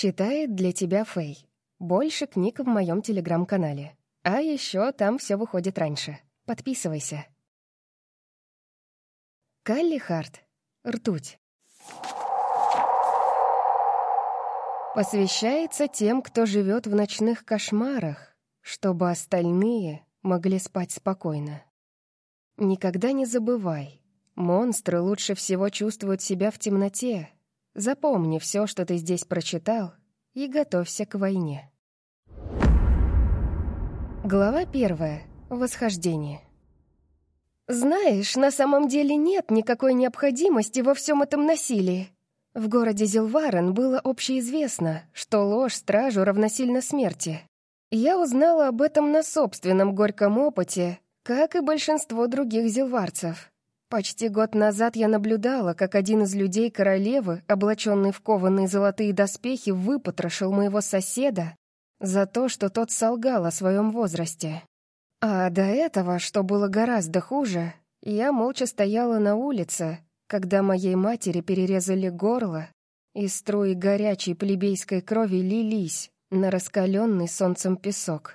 Читает для тебя Фэй. Больше книг в моем телеграм-канале. А еще там все выходит раньше. Подписывайся. Калли Харт. Ртуть. Посвящается тем, кто живет в ночных кошмарах, чтобы остальные могли спать спокойно. Никогда не забывай, монстры лучше всего чувствуют себя в темноте. Запомни все, что ты здесь прочитал, и готовься к войне. Глава первая. Восхождение. Знаешь, на самом деле нет никакой необходимости во всем этом насилии. В городе Зилварен было общеизвестно, что ложь стражу равносильно смерти. Я узнала об этом на собственном горьком опыте, как и большинство других зилварцев. Почти год назад я наблюдала, как один из людей королевы, облаченный в кованые золотые доспехи, выпотрошил моего соседа за то, что тот солгал о своем возрасте. А до этого, что было гораздо хуже, я молча стояла на улице, когда моей матери перерезали горло, и струи горячей плебейской крови лились на раскаленный солнцем песок.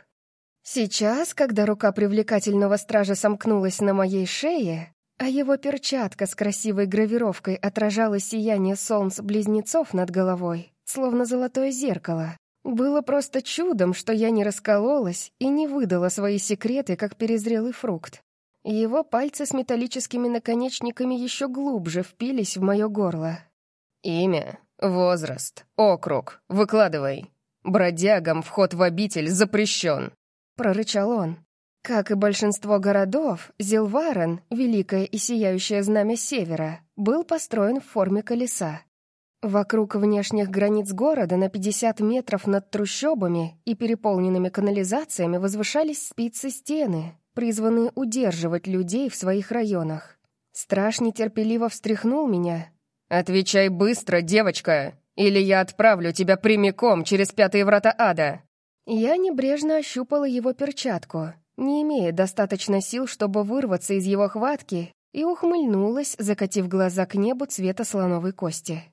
Сейчас, когда рука привлекательного стража сомкнулась на моей шее, а его перчатка с красивой гравировкой отражала сияние солнц-близнецов над головой, словно золотое зеркало, было просто чудом, что я не раскололась и не выдала свои секреты, как перезрелый фрукт. Его пальцы с металлическими наконечниками еще глубже впились в мое горло. «Имя, возраст, округ, выкладывай. Бродягам вход в обитель запрещен», — прорычал он. Как и большинство городов, Зилварен, великое и сияющее знамя севера, был построен в форме колеса. Вокруг внешних границ города на 50 метров над трущобами и переполненными канализациями возвышались спицы стены, призванные удерживать людей в своих районах. Страж нетерпеливо встряхнул меня. «Отвечай быстро, девочка, или я отправлю тебя прямиком через пятые врата ада!» Я небрежно ощупала его перчатку, не имея достаточно сил, чтобы вырваться из его хватки, и ухмыльнулась, закатив глаза к небу цвета слоновой кости.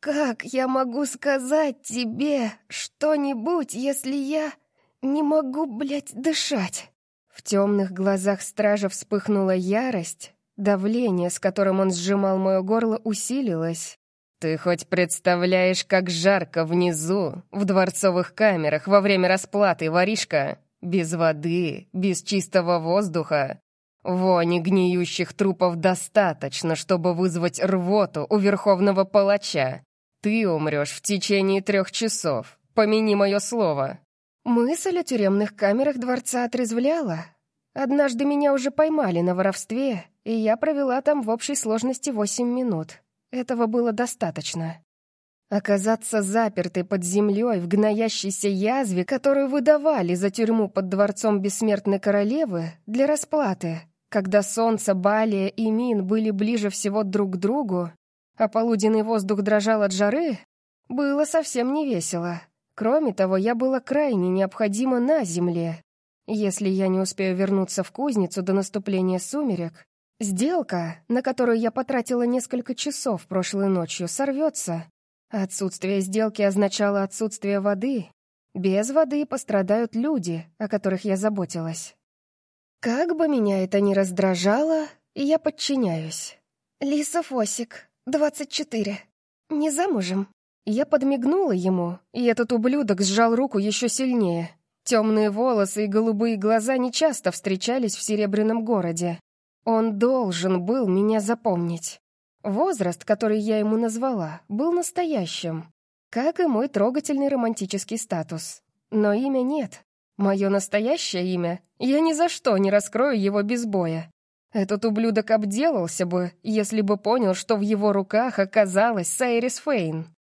«Как я могу сказать тебе что-нибудь, если я не могу, блядь, дышать?» В темных глазах стража вспыхнула ярость, давление, с которым он сжимал мое горло, усилилось. «Ты хоть представляешь, как жарко внизу, в дворцовых камерах во время расплаты, воришка? Без воды, без чистого воздуха. Вони гниющих трупов достаточно, чтобы вызвать рвоту у верховного палача. Ты умрешь в течение трех часов. Помяни мое слово. Мысль о тюремных камерах дворца отрезвляла. Однажды меня уже поймали на воровстве, и я провела там в общей сложности восемь минут. Этого было достаточно. Оказаться запертой под землей в гноящейся язве, которую выдавали за тюрьму под дворцом бессмертной королевы для расплаты, когда солнце, Балия и Мин были ближе всего друг к другу, а полуденный воздух дрожал от жары, было совсем не весело. Кроме того, я была крайне необходима на земле. Если я не успею вернуться в кузницу до наступления сумерек, сделка, на которую я потратила несколько часов прошлой ночью, сорвется. Отсутствие сделки означало отсутствие воды. Без воды пострадают люди, о которых я заботилась. Как бы меня это ни раздражало, я подчиняюсь. Лиса Фосик, 24. Не замужем. Я подмигнула ему, и этот ублюдок сжал руку еще сильнее. Темные волосы и голубые глаза нечасто встречались в Серебряном городе. Он должен был меня запомнить. Возраст, который я ему назвала, был настоящим, как и мой трогательный романтический статус. Но имя нет. Мое настоящее имя, я ни за что не раскрою его без боя. Этот ублюдок обделался бы, если бы понял, что в его руках оказалась Сайрис Фейн.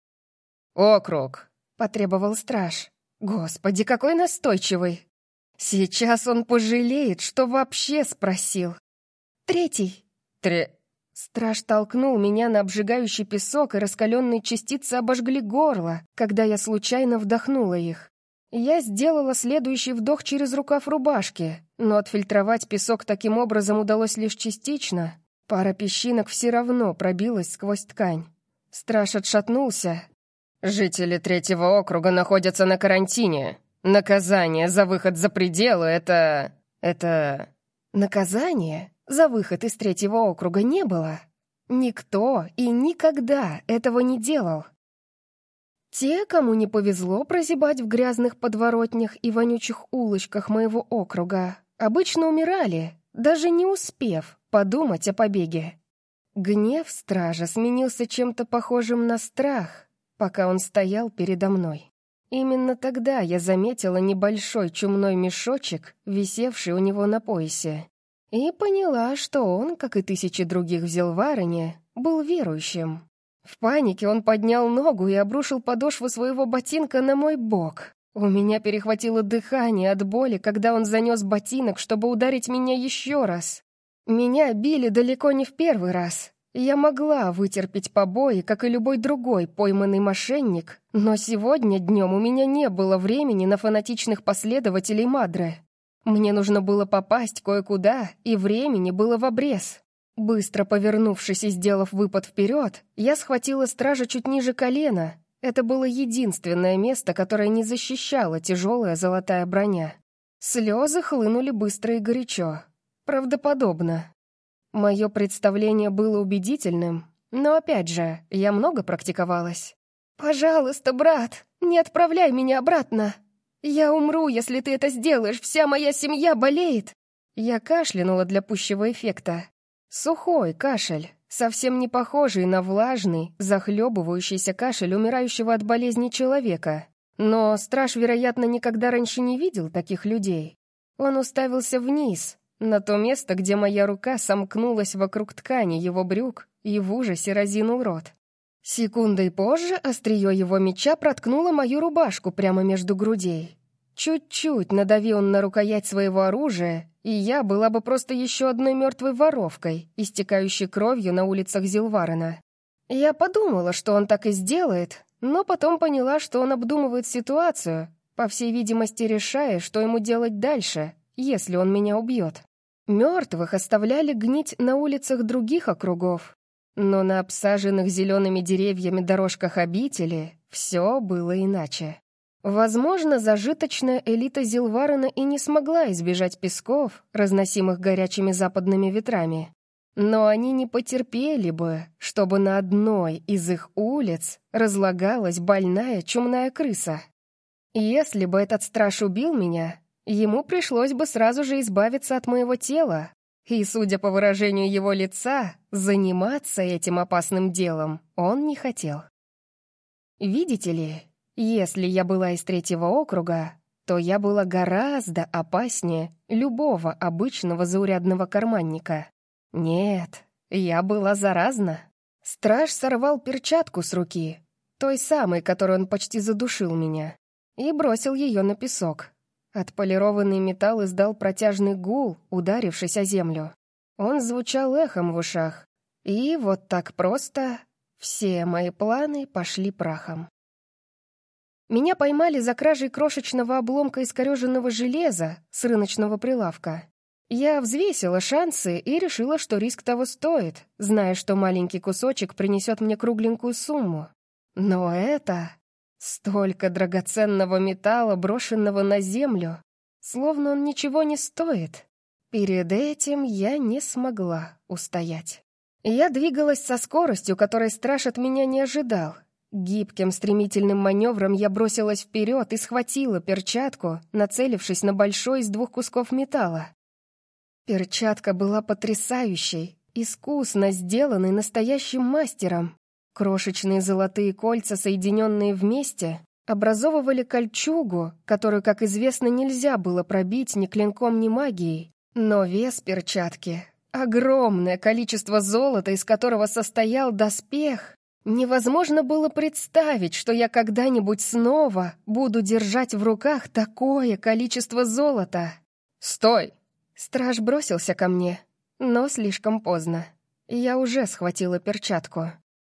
«Округ», — потребовал страж. «Господи, какой настойчивый! Сейчас он пожалеет, что вообще спросил. Третий». «Тре...» Страж толкнул меня на обжигающий песок, и раскаленные частицы обожгли горло, когда я случайно вдохнула их. Я сделала следующий вдох через рукав рубашки, но отфильтровать песок таким образом удалось лишь частично. Пара песчинок все равно пробилась сквозь ткань. Страж отшатнулся, Жители третьего округа находятся на карантине. Наказание за выход за пределы — это... это... Наказание за выход из третьего округа не было. Никто и никогда этого не делал. Те, кому не повезло прозябать в грязных подворотнях и вонючих улочках моего округа, обычно умирали, даже не успев подумать о побеге. Гнев стража сменился чем-то похожим на страх, пока он стоял передо мной. Именно тогда я заметила небольшой чумной мешочек, висевший у него на поясе, и поняла, что он, как и тысячи других в Зелварене, был верующим. В панике он поднял ногу и обрушил подошву своего ботинка на мой бок. У меня перехватило дыхание от боли, когда он занес ботинок, чтобы ударить меня еще раз. Меня били далеко не в первый раз, я могла вытерпеть побои, как и любой другой пойманный мошенник, но сегодня днем у меня не было времени на фанатичных последователей Мадре. Мне нужно было попасть кое-куда, и времени было в обрез. Быстро повернувшись и сделав выпад вперед, я схватила стража чуть ниже колена. Это было единственное место, которое не защищало тяжелая золотая броня. Слезы хлынули быстро и горячо. Правдоподобно. Мое представление было убедительным, но опять же, я много практиковалась. «Пожалуйста, брат, не отправляй меня обратно. Я умру, если ты это сделаешь, вся моя семья болеет». Я кашлянула для пущего эффекта. Сухой кашель, совсем не похожий на влажный, захлебывающийся кашель умирающего от болезни человека. Но страж, вероятно, никогда раньше не видел таких людей. Он уставился вниз, на то место, где моя рука сомкнулась вокруг ткани его брюк и в ужасе разинул рот. Секундой позже острие его меча проткнуло мою рубашку прямо между грудей. Чуть-чуть надавил он на рукоять своего оружия, и я была бы просто еще одной мертвой воровкой, истекающей кровью на улицах Зилварена. Я подумала, что он так и сделает, но потом поняла, что он обдумывает ситуацию, по всей видимости решая, что ему делать дальше, если он меня убьет. Мертвых оставляли гнить на улицах других округов, но на обсаженных зелеными деревьями дорожках обители все было иначе. Возможно, зажиточная элита Зилварена и не смогла избежать песков, разносимых горячими западными ветрами. Но они не потерпели бы, чтобы на одной из их улиц разлагалась больная чумная крыса. Если бы этот страж убил меня, ему пришлось бы сразу же избавиться от моего тела. И, судя по выражению его лица, заниматься этим опасным делом он не хотел. Видите ли, если я была из третьего округа, то я была гораздо опаснее любого обычного заурядного карманника. Нет, я была заразна. Страж сорвал перчатку с руки, той самой, которой он почти задушил меня, и бросил ее на песок. Отполированный металл издал протяжный гул, ударившись о землю. Он звучал эхом в ушах. И вот так просто все мои планы пошли прахом. Меня поймали за кражей крошечного обломка искореженного железа с рыночного прилавка. Я взвесила шансы и решила, что риск того стоит, зная, что маленький кусочек принесет мне кругленькую сумму. Но это Столько драгоценного металла, брошенного на землю, словно он ничего не стоит. Перед этим я не смогла устоять. Я двигалась со скоростью, которой страж от меня не ожидал. Гибким стремительным маневром я бросилась вперед и схватила перчатку, нацелившись на большой из двух кусков металла. Перчатка была потрясающей, искусно сделанной настоящим мастером. Крошечные золотые кольца, соединенные вместе, образовывали кольчугу, которую, как известно, нельзя было пробить ни клинком, ни магией. Но вес перчатки, огромное количество золота, из которого состоял доспех, невозможно было представить, что я когда-нибудь снова буду держать в руках такое количество золота. «Стой!» Страж бросился ко мне, но слишком поздно. Я уже схватила перчатку.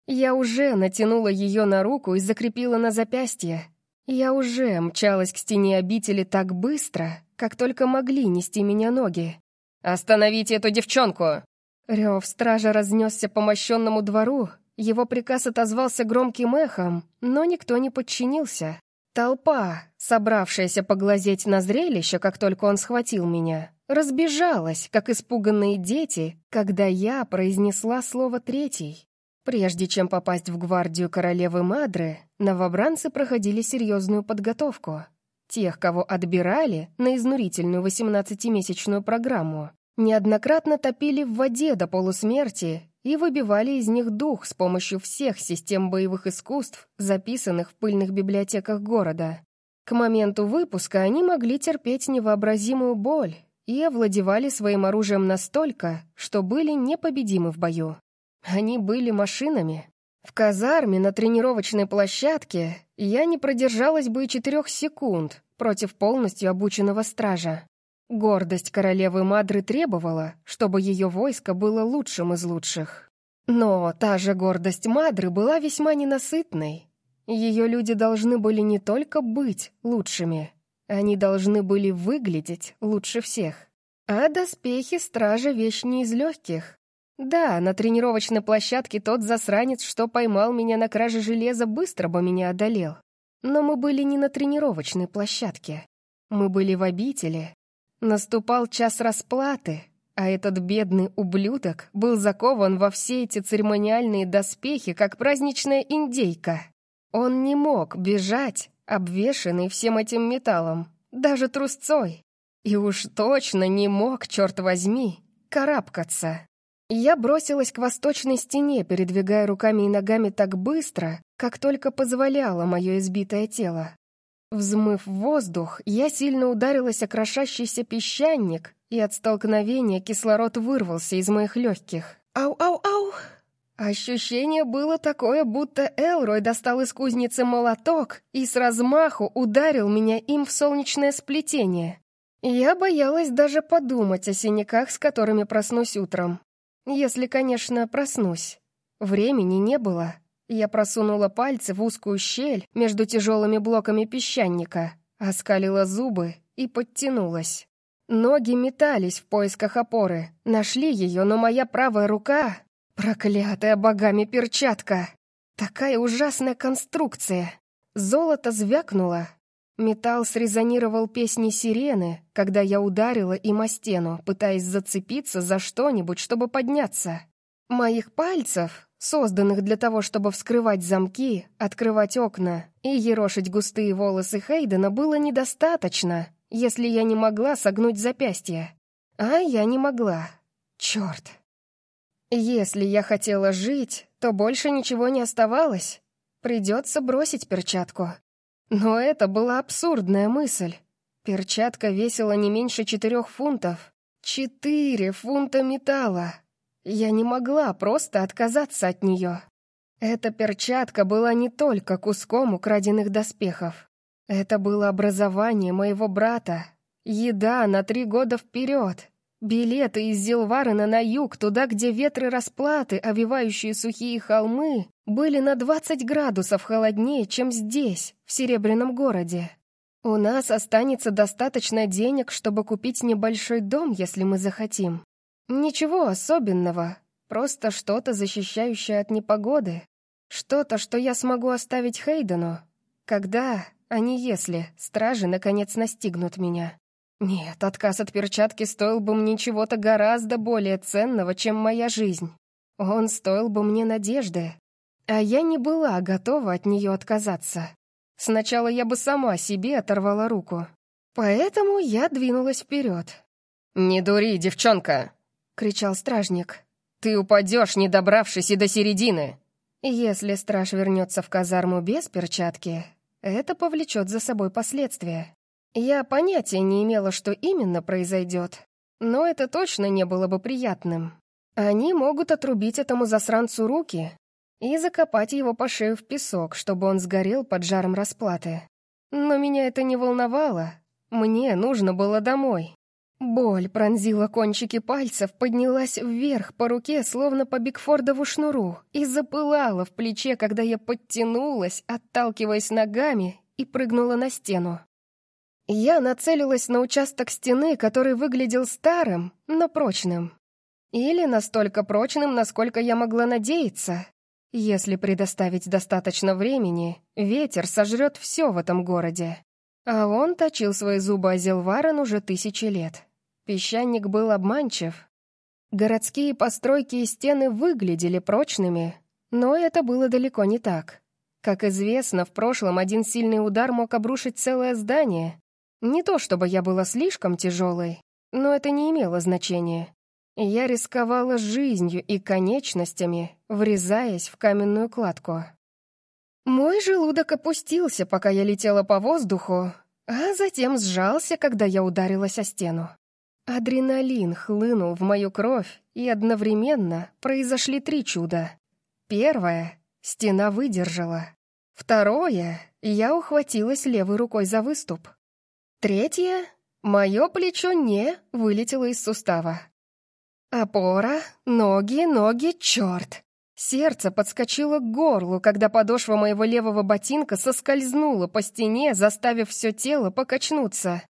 Я уже натянула ее на руку и закрепила на запястье. Я уже мчалась к стене обители так быстро, как только могли нести меня ноги. «Остановите эту девчонку!» Рев стража разнесся по мощенному двору, Его приказ отозвался громким эхом, но никто не подчинился. Толпа, собравшаяся поглазеть на зрелище, как только он схватил меня, разбежалась, как испуганные дети, когда я произнесла слово «третий». Прежде чем попасть в гвардию королевы Мадры, новобранцы проходили серьезную подготовку. Тех, кого отбирали на изнурительную 18-месячную программу, неоднократно топили в воде до полусмерти и выбивали из них дух с помощью всех систем боевых искусств, записанных в пыльных библиотеках города. К моменту выпуска они могли терпеть невообразимую боль и овладевали своим оружием настолько, что были непобедимы в бою. Они были машинами. В казарме на тренировочной площадке я не продержалась бы и четырех секунд против полностью обученного стража. Гордость королевы Мадры требовала, чтобы ее войско было лучшим из лучших. Но та же гордость Мадры была весьма ненасытной. Ее люди должны были не только быть лучшими, они должны были выглядеть лучше всех. А доспехи стража — вещь не из легких. Да, на тренировочной площадке тот засранец, что поймал меня на краже железа, быстро бы меня одолел. Но мы были не на тренировочной площадке. Мы были в обители. Наступал час расплаты, а этот бедный ублюдок был закован во все эти церемониальные доспехи, как праздничная индейка. Он не мог бежать, обвешанный всем этим металлом, даже трусцой. И уж точно не мог, черт возьми, карабкаться. Я бросилась к восточной стене, передвигая руками и ногами так быстро, как только позволяло мое избитое тело. Взмыв воздух, я сильно ударилась о крошащийся песчаник, и от столкновения кислород вырвался из моих легких. Ау-ау-ау! Ощущение было такое, будто Элрой достал из кузницы молоток и с размаху ударил меня им в солнечное сплетение. Я боялась даже подумать о синяках, с которыми проснусь утром. Если, конечно, проснусь. Времени не было. Я просунула пальцы в узкую щель между тяжелыми блоками песчаника, оскалила зубы и подтянулась. Ноги метались в поисках опоры, нашли ее, но моя правая рука... Проклятая богами перчатка! Такая ужасная конструкция! Золото звякнуло. Металл срезонировал песни сирены, когда я ударила им о стену, пытаясь зацепиться за что-нибудь, чтобы подняться. Моих пальцев, созданных для того, чтобы вскрывать замки, открывать окна и ерошить густые волосы Хейдена, было недостаточно, если я не могла согнуть запястье. А я не могла. Черт. Если я хотела жить, то больше ничего не оставалось. Придется бросить перчатку. Но это была абсурдная мысль. Перчатка весила не меньше четырех фунтов. Четыре фунта металла. Я не могла просто отказаться от нее. Эта перчатка была не только куском украденных доспехов. Это было образование моего брата, еда на три года вперед, билеты из Зилварена на юг, туда, где ветры расплаты, овивающие сухие холмы, были на 20 градусов холоднее, чем здесь, в Серебряном городе. У нас останется достаточно денег, чтобы купить небольшой дом, если мы захотим. Ничего особенного, просто что-то, защищающее от непогоды. Что-то, что я смогу оставить Хейдену, когда, а не если, стражи наконец настигнут меня. Нет, отказ от перчатки стоил бы мне чего-то гораздо более ценного, чем моя жизнь. Он стоил бы мне надежды. А я не была готова от нее отказаться. Сначала я бы сама себе оторвала руку. Поэтому я двинулась вперед. «Не дури, девчонка!» — кричал стражник. «Ты упадешь, не добравшись и до середины!» Если страж вернется в казарму без перчатки, это повлечет за собой последствия. Я понятия не имела, что именно произойдет, но это точно не было бы приятным. Они могут отрубить этому засранцу руки и закопать его по шею в песок, чтобы он сгорел под жаром расплаты. Но меня это не волновало. Мне нужно было домой. Боль пронзила кончики пальцев, поднялась вверх по руке, словно по Бигфордову шнуру, и запылала в плече, когда я подтянулась, отталкиваясь ногами, и прыгнула на стену. Я нацелилась на участок стены, который выглядел старым, но прочным. Или настолько прочным, насколько я могла надеяться. Если предоставить достаточно времени, ветер сожрет все в этом городе. А он точил свои зубы о Зелварен уже тысячи лет. Песчаник был обманчив. Городские постройки и стены выглядели прочными, но это было далеко не так. Как известно, в прошлом один сильный удар мог обрушить целое здание. Не то чтобы я была слишком тяжелой, но это не имело значения. Я рисковала жизнью и конечностями, врезаясь в каменную кладку. Мой желудок опустился, пока я летела по воздуху, а затем сжался, когда я ударилась о стену. Адреналин хлынул в мою кровь, и одновременно произошли три чуда. Первое — стена выдержала. Второе — я ухватилась левой рукой за выступ. Третье — мое плечо не вылетело из сустава. Опора, ноги, ноги, черт. Сердце подскочило к горлу, когда подошва моего левого ботинка соскользнула по стене, заставив все тело покачнуться.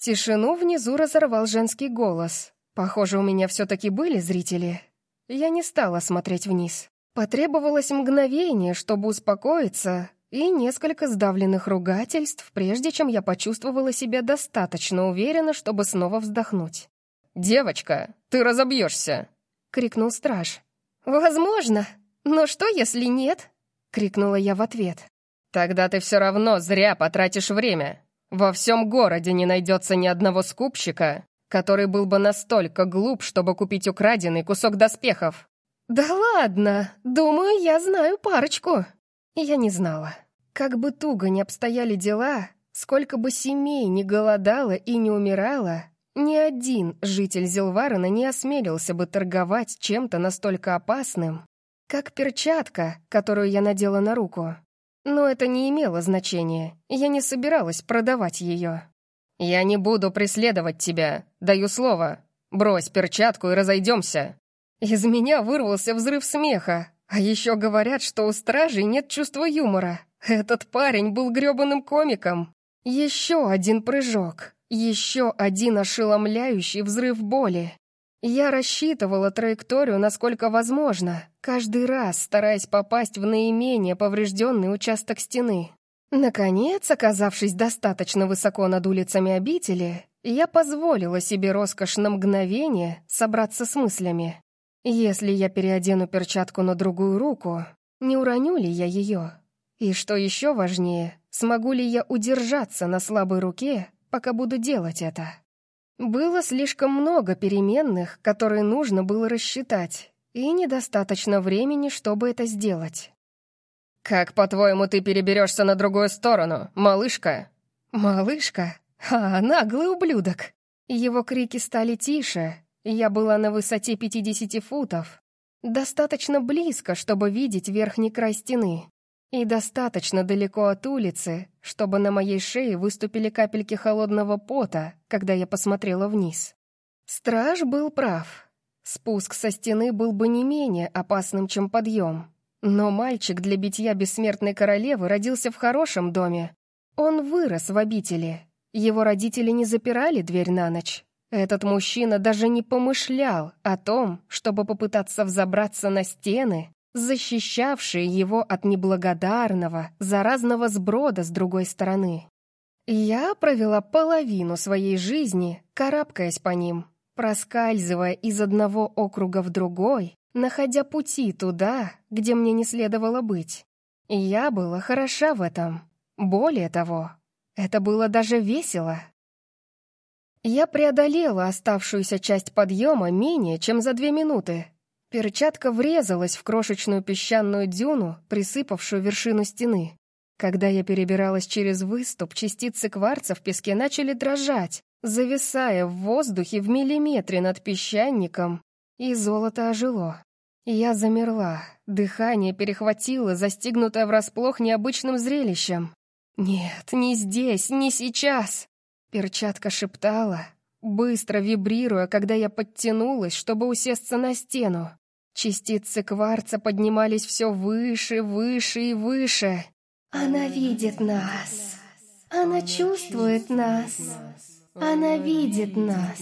Тишину внизу разорвал женский голос. Похоже, у меня все-таки были зрители. Я не стала смотреть вниз. Потребовалось мгновение, чтобы успокоиться, и несколько сдавленных ругательств, прежде чем я почувствовала себя достаточно уверенно, чтобы снова вздохнуть. «Девочка, ты разобьешься!» — крикнул страж. «Возможно, но что, если нет?» — крикнула я в ответ. «Тогда ты все равно зря потратишь время. Во всем городе не найдется ни одного скупщика, который был бы настолько глуп, чтобы купить украденный кусок доспехов». «Да ладно, думаю, я знаю парочку». Я не знала. Как бы туго ни обстояли дела, сколько бы семей не голодало и не умирало, ни один житель Зилварена не осмелился бы торговать чем-то настолько опасным, как перчатка, которую я надела на руку. Но это не имело значения, я не собиралась продавать ее. «Я не буду преследовать тебя, даю слово. Брось перчатку и разойдемся». Из меня вырвался взрыв смеха, а еще говорят, что у стражей нет чувства юмора. Этот парень был грёбаным комиком. Еще один прыжок, еще один ошеломляющий взрыв боли. Я рассчитывала траекторию насколько возможно, каждый раз стараясь попасть в наименее поврежденный участок стены. Наконец, оказавшись достаточно высоко над улицами обители, я позволила себе роскошь на мгновение собраться с мыслями. Если я переодену перчатку на другую руку, не уроню ли я ее? И что еще важнее, смогу ли я удержаться на слабой руке, пока буду делать это. Было слишком много переменных, которые нужно было рассчитать, и недостаточно времени, чтобы это сделать. «Как, по-твоему, ты переберешься на другую сторону, малышка?» «Малышка? А, наглый ублюдок!» Его крики стали тише, я была на высоте 50 футов, достаточно близко, чтобы видеть верхний край стены. И достаточно далеко от улицы, чтобы на моей шее выступили капельки холодного пота, когда я посмотрела вниз. Страж был прав. Спуск со стены был бы не менее опасным, чем подъем. Но мальчик для битья бессмертной королевы родился в хорошем доме. Он вырос в обители. Его родители не запирали дверь на ночь. Этот мужчина даже не помышлял о том, чтобы попытаться взобраться на стены защищавшие его от неблагодарного, заразного сброда с другой стороны. Я провела половину своей жизни, карабкаясь по ним, проскальзывая из одного округа в другой, находя пути туда, где мне не следовало быть. Я была хороша в этом. Более того, это было даже весело. Я преодолела оставшуюся часть подъема менее чем за две минуты, Перчатка врезалась в крошечную песчаную дюну, присыпавшую вершину стены. Когда я перебиралась через выступ, частицы кварца в песке начали дрожать, зависая в воздухе в миллиметре над песчаником, и золото ожило. Я замерла, дыхание перехватило, застигнутое врасплох необычным зрелищем. «Нет, не здесь, не сейчас!» Перчатка шептала, быстро вибрируя, когда я подтянулась, чтобы усесться на стену. Частицы кварца поднимались все выше, выше и выше. «Она видит нас. Она чувствует нас. Она видит нас.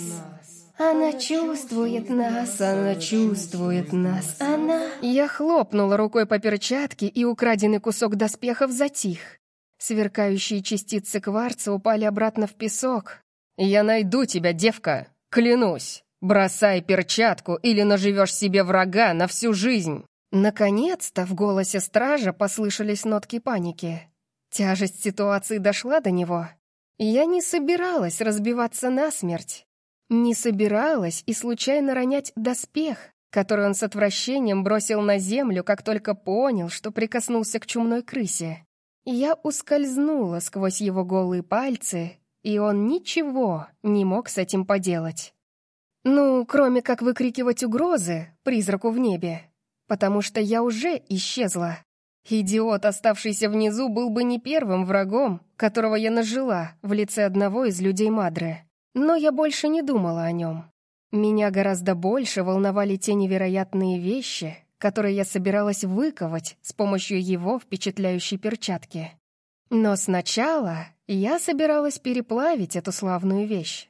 Она чувствует нас, она чувствует нас, она... Я хлопнула рукой по перчатке, и украденный кусок доспехов затих. Сверкающие частицы кварца упали обратно в песок. «Я найду тебя, девка, клянусь! Бросай перчатку или наживешь себе врага на всю жизнь!» Наконец-то в голосе стража послышались нотки паники. Тяжесть ситуации дошла до него. Я не собиралась разбиваться насмерть. Не собиралась и случайно ронять доспех, который он с отвращением бросил на землю, как только понял, что прикоснулся к чумной крысе. Я ускользнула сквозь его голые пальцы, и он ничего не мог с этим поделать. Ну, кроме как выкрикивать угрозы призраку в небе, потому что я уже исчезла. Идиот, оставшийся внизу, был бы не первым врагом, которого я нажила в лице одного из людей Мадры. Но я больше не думала о нем. Меня гораздо больше волновали те невероятные вещи, которые я собиралась выковать с помощью его впечатляющей перчатки. Но сначала я собиралась переплавить эту славную вещь.